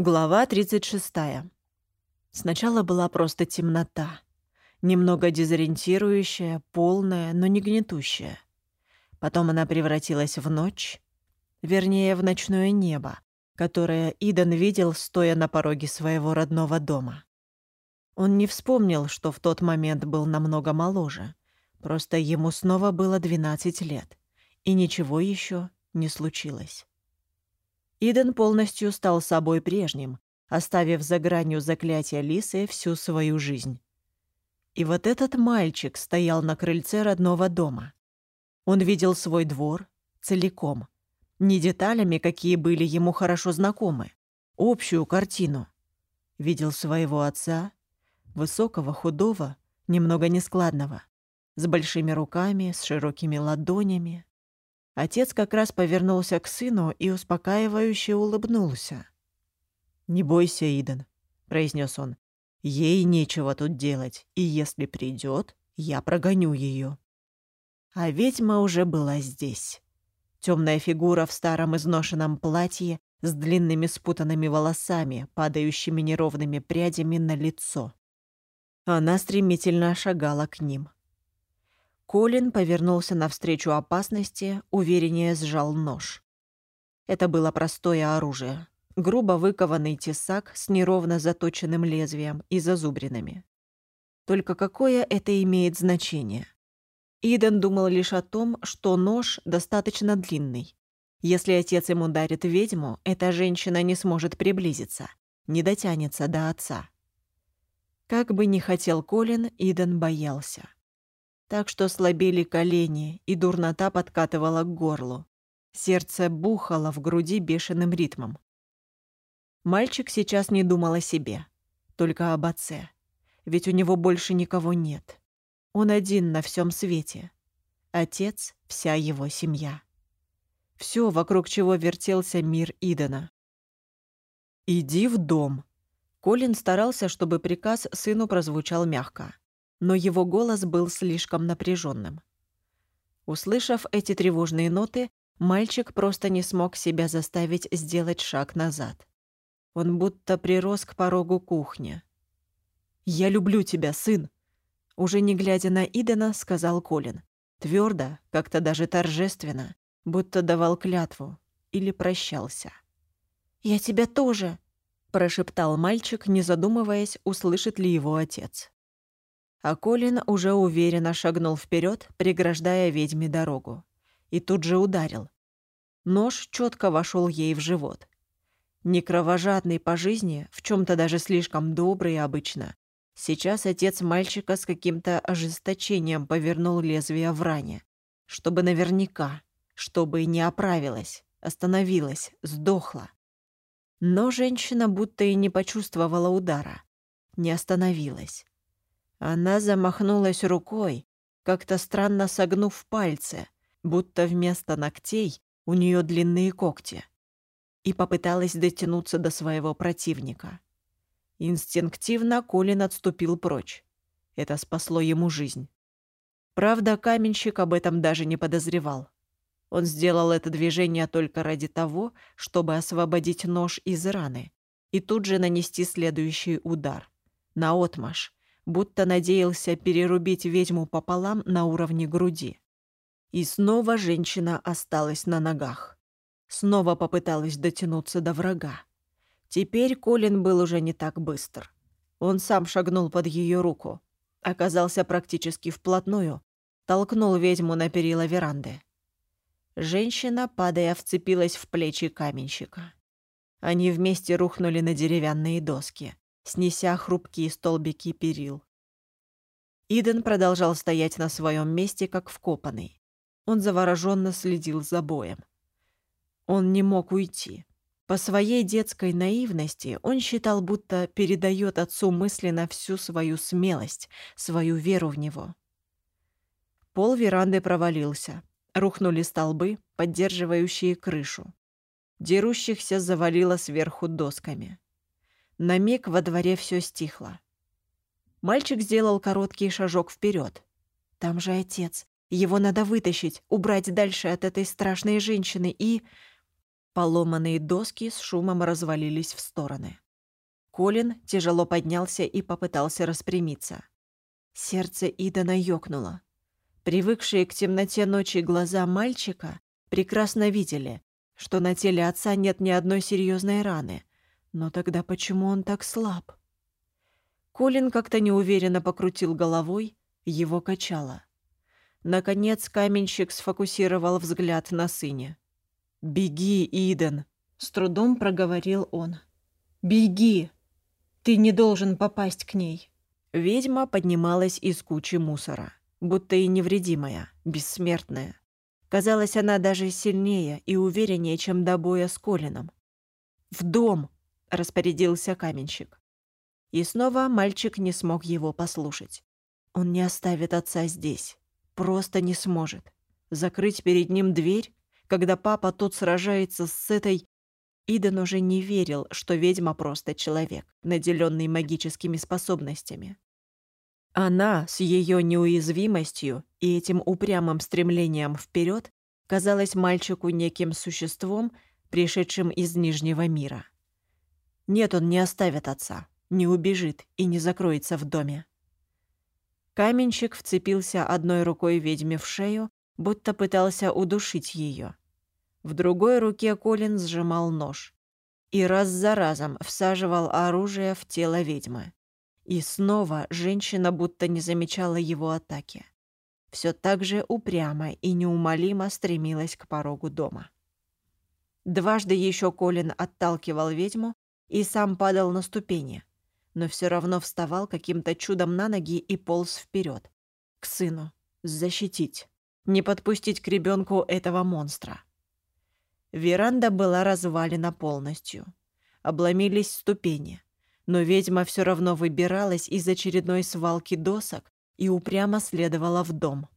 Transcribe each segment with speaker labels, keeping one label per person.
Speaker 1: Глава 36. Сначала была просто темнота. Немного дезориентирующая, полная, но не гнетущая. Потом она превратилась в ночь, вернее, в ночное небо, которое Идан видел, стоя на пороге своего родного дома. Он не вспомнил, что в тот момент был намного моложе. Просто ему снова было 12 лет, и ничего еще не случилось. Иден полностью стал собой прежним, оставив за гранью заклятия Лисы всю свою жизнь. И вот этот мальчик стоял на крыльце родного дома. Он видел свой двор целиком, не деталями, какие были ему хорошо знакомы, общую картину. Видел своего отца, высокого, худого, немного нескладного, с большими руками, с широкими ладонями, Отец как раз повернулся к сыну и успокаивающе улыбнулся. «Не бойся, Иден», — произнес он. «Ей нечего тут делать, и если придет, я прогоню ее». А ведьма уже была здесь. Темная фигура в старом изношенном платье с длинными спутанными волосами, падающими неровными прядями на лицо. Она стремительно шагала к ним. Колин повернулся навстречу опасности, увереннее сжал нож. Это было простое оружие. Грубо выкованный тесак с неровно заточенным лезвием и зазубринами. Только какое это имеет значение? Иден думал лишь о том, что нож достаточно длинный. Если отец ему дарит ведьму, эта женщина не сможет приблизиться, не дотянется до отца. Как бы ни хотел Колин, Иден боялся так что слабели колени, и дурнота подкатывала к горлу. Сердце бухало в груди бешеным ритмом. Мальчик сейчас не думал о себе, только об отце. Ведь у него больше никого нет. Он один на всем свете. Отец — вся его семья. Все, вокруг чего вертелся мир Идена. «Иди в дом». Колин старался, чтобы приказ сыну прозвучал мягко но его голос был слишком напряженным. Услышав эти тревожные ноты, мальчик просто не смог себя заставить сделать шаг назад. Он будто прирос к порогу кухни. «Я люблю тебя, сын!» Уже не глядя на Идена, сказал Колин. Твердо, как-то даже торжественно, будто давал клятву или прощался. «Я тебя тоже!» — прошептал мальчик, не задумываясь, услышит ли его отец а Колин уже уверенно шагнул вперед, преграждая ведьме дорогу. И тут же ударил. Нож четко вошел ей в живот. Не кровожадный по жизни, в чем то даже слишком добрый обычно. Сейчас отец мальчика с каким-то ожесточением повернул лезвие в ране. Чтобы наверняка, чтобы не оправилась, остановилась, сдохла. Но женщина будто и не почувствовала удара. Не остановилась. Она замахнулась рукой, как-то странно согнув пальцы, будто вместо ногтей у нее длинные когти, и попыталась дотянуться до своего противника. Инстинктивно Колин отступил прочь. Это спасло ему жизнь. Правда, каменщик об этом даже не подозревал. Он сделал это движение только ради того, чтобы освободить нож из раны и тут же нанести следующий удар. Наотмашь, будто надеялся перерубить ведьму пополам на уровне груди. И снова женщина осталась на ногах. Снова попыталась дотянуться до врага. Теперь Колин был уже не так быстр. Он сам шагнул под ее руку, оказался практически вплотную, толкнул ведьму на перила веранды. Женщина, падая, вцепилась в плечи каменщика. Они вместе рухнули на деревянные доски, снеся хрупкие столбики перил. Иден продолжал стоять на своем месте, как вкопанный. Он завороженно следил за боем. Он не мог уйти. По своей детской наивности он считал, будто передает отцу мысленно всю свою смелость, свою веру в него. Пол веранды провалился. Рухнули столбы, поддерживающие крышу. Дерущихся завалило сверху досками. На миг во дворе все стихло. Мальчик сделал короткий шажок вперед. Там же отец. Его надо вытащить, убрать дальше от этой страшной женщины и... Поломанные доски с шумом развалились в стороны. Колин тяжело поднялся и попытался распрямиться. Сердце Идана ёкнуло. Привыкшие к темноте ночи глаза мальчика прекрасно видели, что на теле отца нет ни одной серьезной раны. Но тогда почему он так слаб? Колин как-то неуверенно покрутил головой, его качало. Наконец каменщик сфокусировал взгляд на сыне. «Беги, Иден!» — с трудом проговорил он. «Беги! Ты не должен попасть к ней!» Ведьма поднималась из кучи мусора, будто и невредимая, бессмертная. Казалось, она даже сильнее и увереннее, чем до боя с Колином. «В дом!» — распорядился каменщик. И снова мальчик не смог его послушать. Он не оставит отца здесь. Просто не сможет. Закрыть перед ним дверь когда папа тут сражается с этой... Иден уже не верил, что ведьма просто человек, наделенный магическими способностями. Она с ее неуязвимостью и этим упрямым стремлением вперед казалась мальчику неким существом, пришедшим из Нижнего мира. Нет, он не оставит отца, не убежит и не закроется в доме. Каменщик вцепился одной рукой ведьме в шею, будто пытался удушить ее. В другой руке Колин сжимал нож и раз за разом всаживал оружие в тело ведьмы. И снова женщина будто не замечала его атаки. Все так же упрямо и неумолимо стремилась к порогу дома. Дважды еще Колин отталкивал ведьму и сам падал на ступени, но все равно вставал каким-то чудом на ноги и полз вперед. К сыну. Защитить не подпустить к ребенку этого монстра. Веранда была развалена полностью. Обломились ступени. Но ведьма все равно выбиралась из очередной свалки досок и упрямо следовала в дом.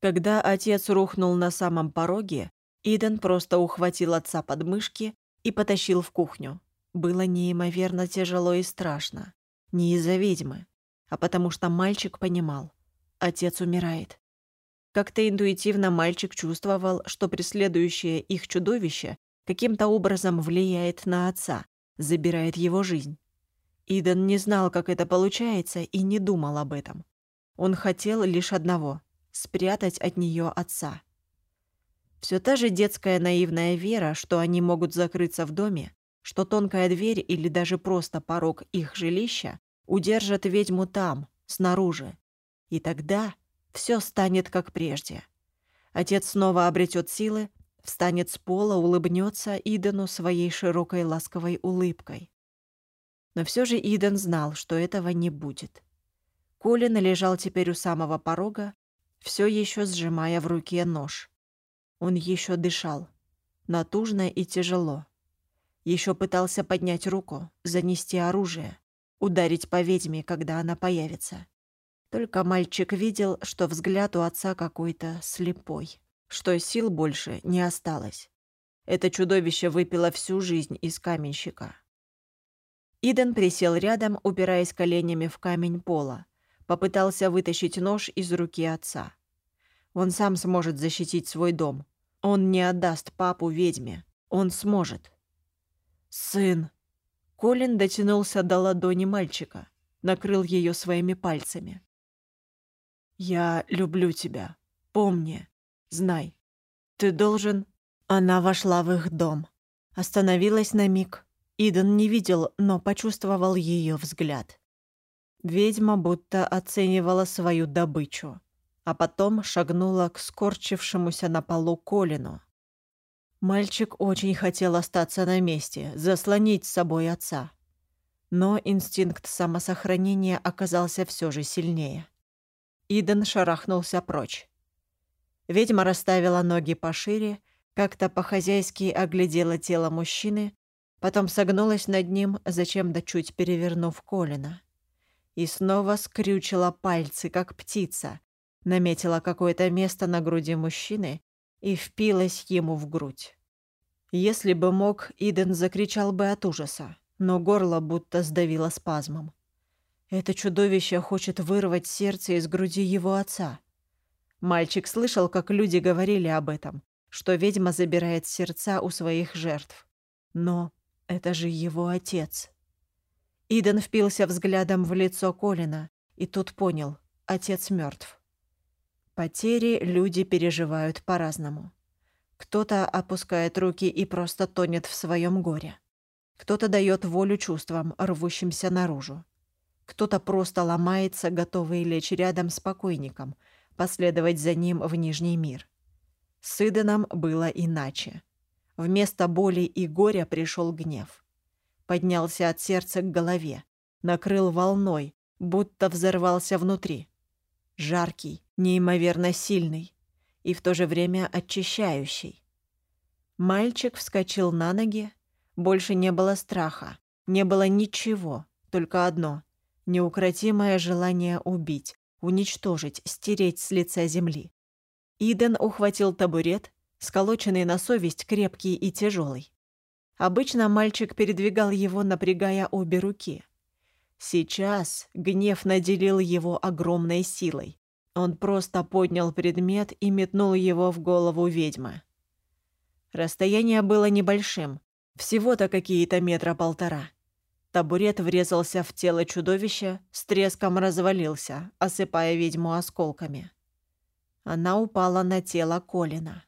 Speaker 1: Когда отец рухнул на самом пороге, Иден просто ухватил отца под мышки и потащил в кухню. Было неимоверно тяжело и страшно. Не из-за ведьмы, а потому что мальчик понимал. Отец умирает. Как-то интуитивно мальчик чувствовал, что преследующее их чудовище каким-то образом влияет на отца, забирает его жизнь. Иден не знал, как это получается, и не думал об этом. Он хотел лишь одного — спрятать от нее отца. Все та же детская наивная вера, что они могут закрыться в доме, что тонкая дверь или даже просто порог их жилища удержат ведьму там, снаружи. И тогда все станет как прежде. Отец снова обретет силы, встанет с пола, улыбнется Идену своей широкой ласковой улыбкой. Но все же Иден знал, что этого не будет. Колин лежал теперь у самого порога, все еще сжимая в руке нож. Он еще дышал, натужно и тяжело. Еще пытался поднять руку, занести оружие, ударить по ведьме, когда она появится. Только мальчик видел, что взгляд у отца какой-то слепой, что сил больше не осталось. Это чудовище выпило всю жизнь из каменщика. Иден присел рядом, упираясь коленями в камень пола. Попытался вытащить нож из руки отца. Он сам сможет защитить свой дом. Он не отдаст папу ведьме. Он сможет. «Сын!» Колин дотянулся до ладони мальчика, накрыл ее своими пальцами. «Я люблю тебя. Помни. Знай. Ты должен...» Она вошла в их дом. Остановилась на миг. Иден не видел, но почувствовал ее взгляд. Ведьма будто оценивала свою добычу, а потом шагнула к скорчившемуся на полу Колину. Мальчик очень хотел остаться на месте, заслонить с собой отца. Но инстинкт самосохранения оказался все же сильнее. Иден шарахнулся прочь. Ведьма расставила ноги пошире, как-то по-хозяйски оглядела тело мужчины, потом согнулась над ним, зачем-то чуть перевернув колено. И снова скрючила пальцы, как птица, наметила какое-то место на груди мужчины и впилась ему в грудь. Если бы мог, Иден закричал бы от ужаса, но горло будто сдавило спазмом. Это чудовище хочет вырвать сердце из груди его отца. Мальчик слышал, как люди говорили об этом, что ведьма забирает сердца у своих жертв. Но это же его отец. Иден впился взглядом в лицо Колина, и тут понял — отец мертв. Потери люди переживают по-разному. Кто-то опускает руки и просто тонет в своем горе. Кто-то дает волю чувствам, рвущимся наружу. Кто-то просто ломается, готовый лечь рядом с покойником, последовать за ним в Нижний мир. С Иденом было иначе. Вместо боли и горя пришел гнев. Поднялся от сердца к голове, накрыл волной, будто взорвался внутри. Жаркий, неимоверно сильный и в то же время очищающий. Мальчик вскочил на ноги. Больше не было страха, не было ничего, только одно — неукротимое желание убить, уничтожить, стереть с лица земли. Иден ухватил табурет, сколоченный на совесть, крепкий и тяжелый. Обычно мальчик передвигал его, напрягая обе руки. Сейчас гнев наделил его огромной силой. Он просто поднял предмет и метнул его в голову ведьмы. Расстояние было небольшим, всего-то какие-то метра полтора. Табурет врезался в тело чудовища, с треском развалился, осыпая ведьму осколками. Она упала на тело Колина.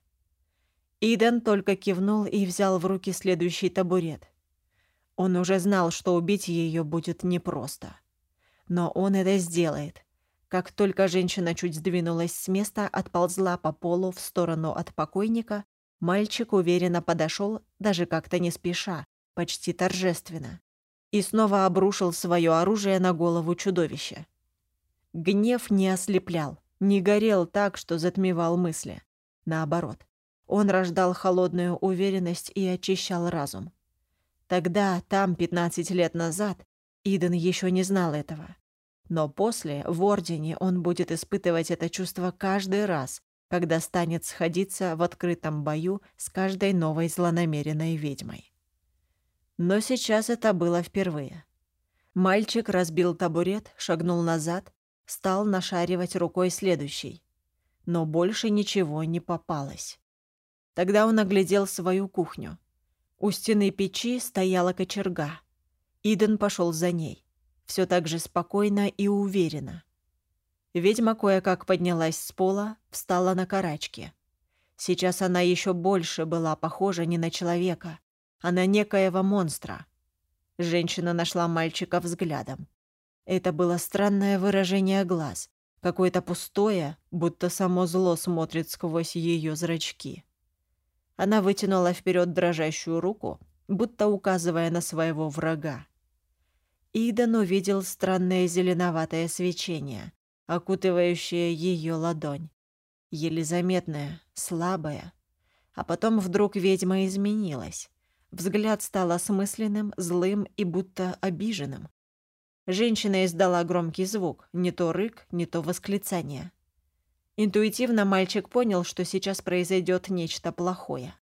Speaker 1: Иден только кивнул и взял в руки следующий табурет. Он уже знал, что убить ее будет непросто. Но он это сделает. Как только женщина чуть сдвинулась с места, отползла по полу в сторону от покойника, мальчик уверенно подошел, даже как-то не спеша, почти торжественно, и снова обрушил свое оружие на голову чудовища. Гнев не ослеплял, не горел так, что затмевал мысли. Наоборот, он рождал холодную уверенность и очищал разум. Тогда, там, 15 лет назад, Иден еще не знал этого. Но после, в Ордене, он будет испытывать это чувство каждый раз, когда станет сходиться в открытом бою с каждой новой злонамеренной ведьмой. Но сейчас это было впервые. Мальчик разбил табурет, шагнул назад, стал нашаривать рукой следующий. Но больше ничего не попалось. Тогда он оглядел свою кухню. У стены печи стояла кочерга. Иден пошел за ней. Все так же спокойно и уверенно. Ведьма кое-как поднялась с пола, встала на карачки. Сейчас она еще больше была похожа не на человека, а на некоего монстра. Женщина нашла мальчика взглядом. Это было странное выражение глаз, какое-то пустое, будто само зло смотрит сквозь ее зрачки. Она вытянула вперед дрожащую руку, будто указывая на своего врага. Идан увидел странное зеленоватое свечение, окутывающее ее ладонь. Еле заметное, слабое. А потом вдруг ведьма изменилась. Взгляд стал осмысленным, злым и будто обиженным. Женщина издала громкий звук, не то рык, не то восклицание. Интуитивно мальчик понял, что сейчас произойдет нечто плохое.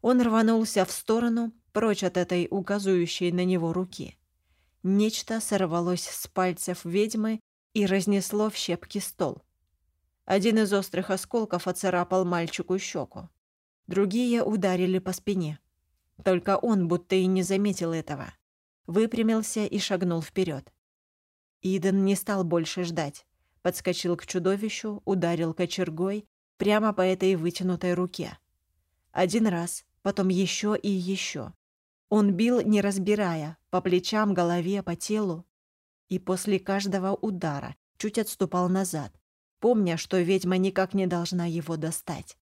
Speaker 1: Он рванулся в сторону, прочь от этой указывающей на него руки. Нечто сорвалось с пальцев ведьмы и разнесло в щепки стол. Один из острых осколков оцарапал мальчику щеку. Другие ударили по спине. Только он будто и не заметил этого. Выпрямился и шагнул вперед. Иден не стал больше ждать подскочил к чудовищу, ударил кочергой прямо по этой вытянутой руке. Один раз, потом еще и еще. Он бил, не разбирая, по плечам, голове, по телу. И после каждого удара чуть отступал назад, помня, что ведьма никак не должна его достать.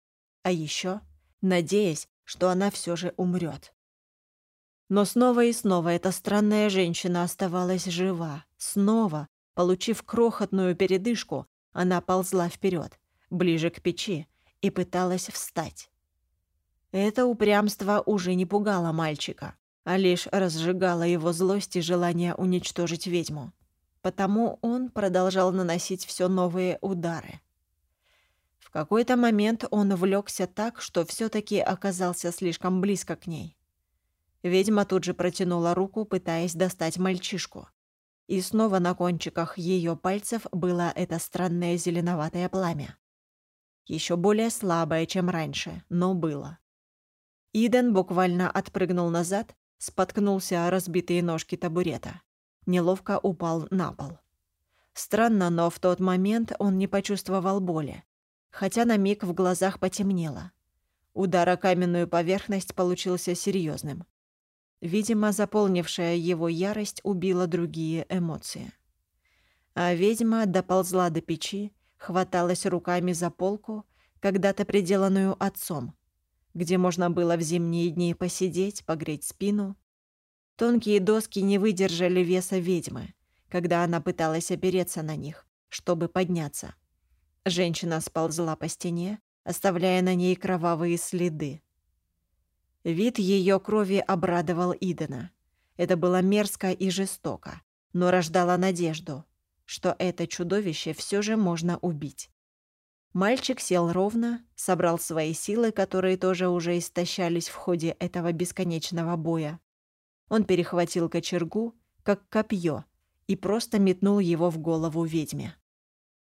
Speaker 1: А еще надеясь, что она все же умрет. Но снова и снова эта странная женщина оставалась жива. Снова, Получив крохотную передышку, она ползла вперед, ближе к печи, и пыталась встать. Это упрямство уже не пугало мальчика, а лишь разжигало его злость и желание уничтожить ведьму. Потому он продолжал наносить все новые удары. В какой-то момент он влекся так, что все-таки оказался слишком близко к ней. Ведьма тут же протянула руку, пытаясь достать мальчишку. И снова на кончиках ее пальцев было это странное зеленоватое пламя. Еще более слабое, чем раньше, но было. Иден буквально отпрыгнул назад, споткнулся о разбитые ножки табурета. Неловко упал на пол. Странно, но в тот момент он не почувствовал боли, хотя на миг в глазах потемнело. Удар о каменную поверхность получился серьезным. Видимо, заполнившая его ярость убила другие эмоции. А ведьма доползла до печи, хваталась руками за полку, когда-то приделанную отцом, где можно было в зимние дни посидеть, погреть спину. Тонкие доски не выдержали веса ведьмы, когда она пыталась опереться на них, чтобы подняться. Женщина сползла по стене, оставляя на ней кровавые следы. Вид ее крови обрадовал Идена. Это было мерзко и жестоко, но рождало надежду, что это чудовище все же можно убить. Мальчик сел ровно, собрал свои силы, которые тоже уже истощались в ходе этого бесконечного боя. Он перехватил кочергу, как копье, и просто метнул его в голову ведьме.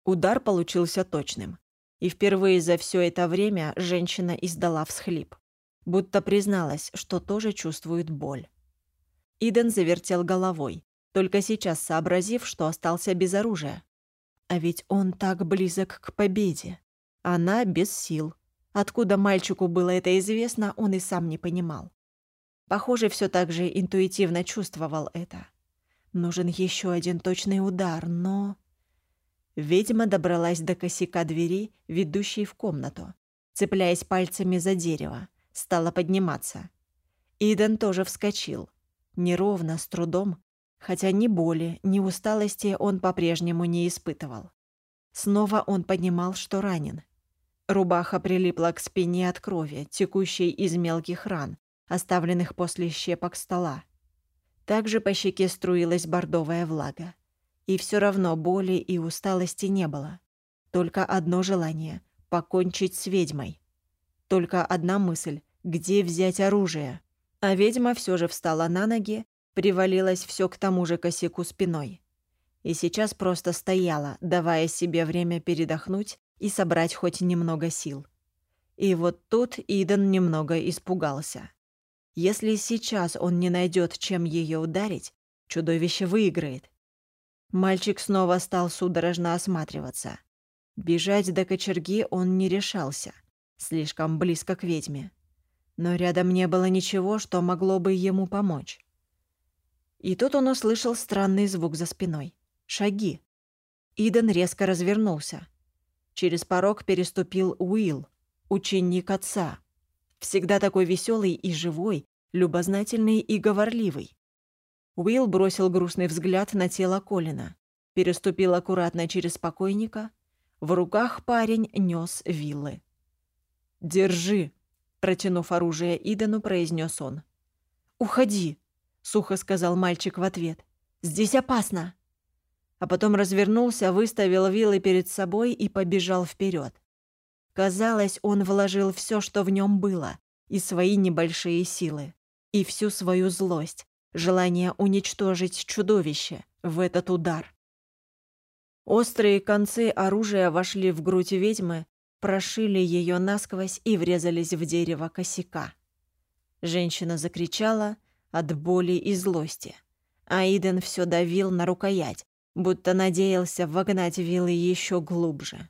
Speaker 1: Удар получился точным. И впервые за все это время женщина издала всхлип, будто призналась, что тоже чувствует боль. Иден завертел головой, только сейчас сообразив, что остался без оружия. А ведь он так близок к победе. Она без сил. Откуда мальчику было это известно, он и сам не понимал. Похоже, все так же интуитивно чувствовал это. Нужен еще один точный удар, но... Ведьма добралась до косяка двери, ведущей в комнату. Цепляясь пальцами за дерево, стала подниматься. Иден тоже вскочил. Неровно, с трудом, хотя ни боли, ни усталости он по-прежнему не испытывал. Снова он понимал, что ранен. Рубаха прилипла к спине от крови, текущей из мелких ран, оставленных после щепок стола. Также по щеке струилась бордовая влага. И все равно боли и усталости не было. Только одно желание — покончить с ведьмой. Только одна мысль — где взять оружие. А ведьма все же встала на ноги, привалилась все к тому же косяку спиной. И сейчас просто стояла, давая себе время передохнуть и собрать хоть немного сил. И вот тут Иден немного испугался. Если сейчас он не найдет, чем ее ударить, чудовище выиграет. Мальчик снова стал судорожно осматриваться. Бежать до кочерги он не решался, слишком близко к ведьме. Но рядом не было ничего, что могло бы ему помочь. И тут он услышал странный звук за спиной. Шаги. Иден резко развернулся. Через порог переступил Уилл, ученик отца. Всегда такой веселый и живой, любознательный и говорливый. Уилл бросил грустный взгляд на тело Колина, переступил аккуратно через покойника. В руках парень нес виллы. «Держи!» — протянув оружие Идену, произнес он. «Уходи!» — сухо сказал мальчик в ответ. «Здесь опасно!» А потом развернулся, выставил вилы перед собой и побежал вперед. Казалось, он вложил все, что в нем было, и свои небольшие силы, и всю свою злость, желание уничтожить чудовище в этот удар. Острые концы оружия вошли в грудь ведьмы, прошили ее насквозь и врезались в дерево косяка. Женщина закричала от боли и злости. Аиден все давил на рукоять, будто надеялся вогнать вилы еще глубже.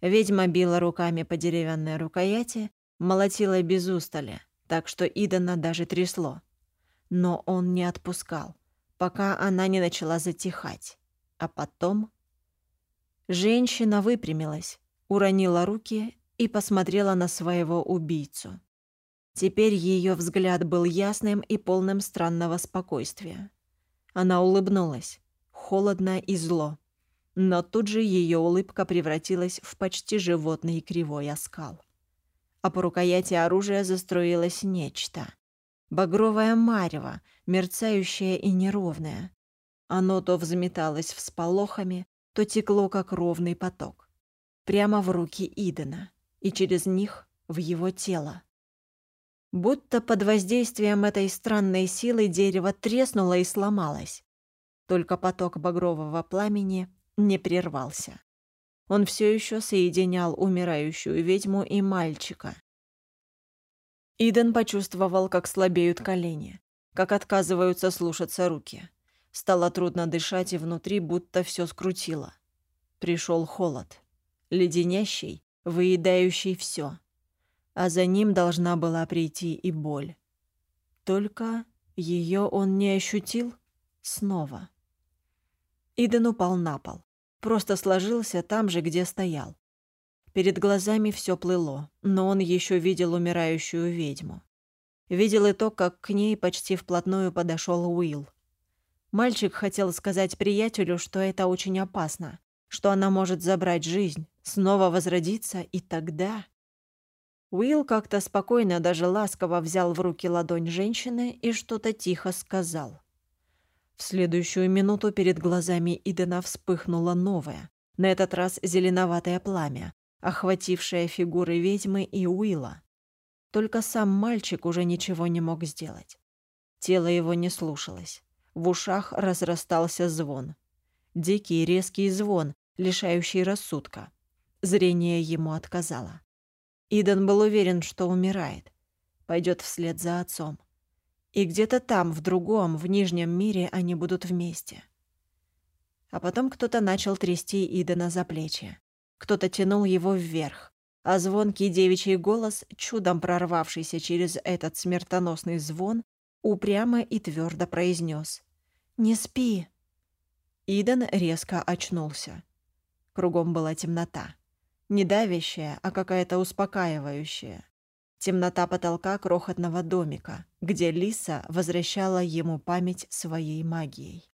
Speaker 1: Ведьма била руками по деревянной рукояти, молотила без устали, так что Идена даже трясло но он не отпускал, пока она не начала затихать. А потом... Женщина выпрямилась, уронила руки и посмотрела на своего убийцу. Теперь ее взгляд был ясным и полным странного спокойствия. Она улыбнулась, холодно и зло. Но тут же ее улыбка превратилась в почти животный кривой оскал. А по рукояти оружия застроилось нечто. Багровое марево, мерцающее и неровное. Оно то взметалось всполохами, то текло, как ровный поток. Прямо в руки Идена, и через них в его тело. Будто под воздействием этой странной силы дерево треснуло и сломалось. Только поток багрового пламени не прервался. Он все еще соединял умирающую ведьму и мальчика. Иден почувствовал, как слабеют колени, как отказываются слушаться руки. Стало трудно дышать, и внутри будто все скрутило. Пришел холод. Леденящий, выедающий все. А за ним должна была прийти и боль. Только ее он не ощутил снова. Иден упал на пол. Просто сложился там же, где стоял. Перед глазами все плыло, но он еще видел умирающую ведьму. Видел и то, как к ней почти вплотную подошел Уилл. Мальчик хотел сказать приятелю, что это очень опасно, что она может забрать жизнь, снова возродиться, и тогда... Уилл как-то спокойно, даже ласково взял в руки ладонь женщины и что-то тихо сказал. В следующую минуту перед глазами Идена вспыхнуло новое, на этот раз зеленоватое пламя, охватившее фигуры ведьмы и Уилла. Только сам мальчик уже ничего не мог сделать. Тело его не слушалось. В ушах разрастался звон. Дикий резкий звон, лишающий рассудка. Зрение ему отказало. Иден был уверен, что умирает. Пойдет вслед за отцом. И где-то там, в другом, в Нижнем мире они будут вместе. А потом кто-то начал трясти Идена за плечи. Кто-то тянул его вверх, а звонкий девичий голос, чудом прорвавшийся через этот смертоносный звон, упрямо и твердо произнес «Не спи!». Иден резко очнулся. Кругом была темнота. Не давящая, а какая-то успокаивающая. Темнота потолка крохотного домика, где Лиса возвращала ему память своей магией.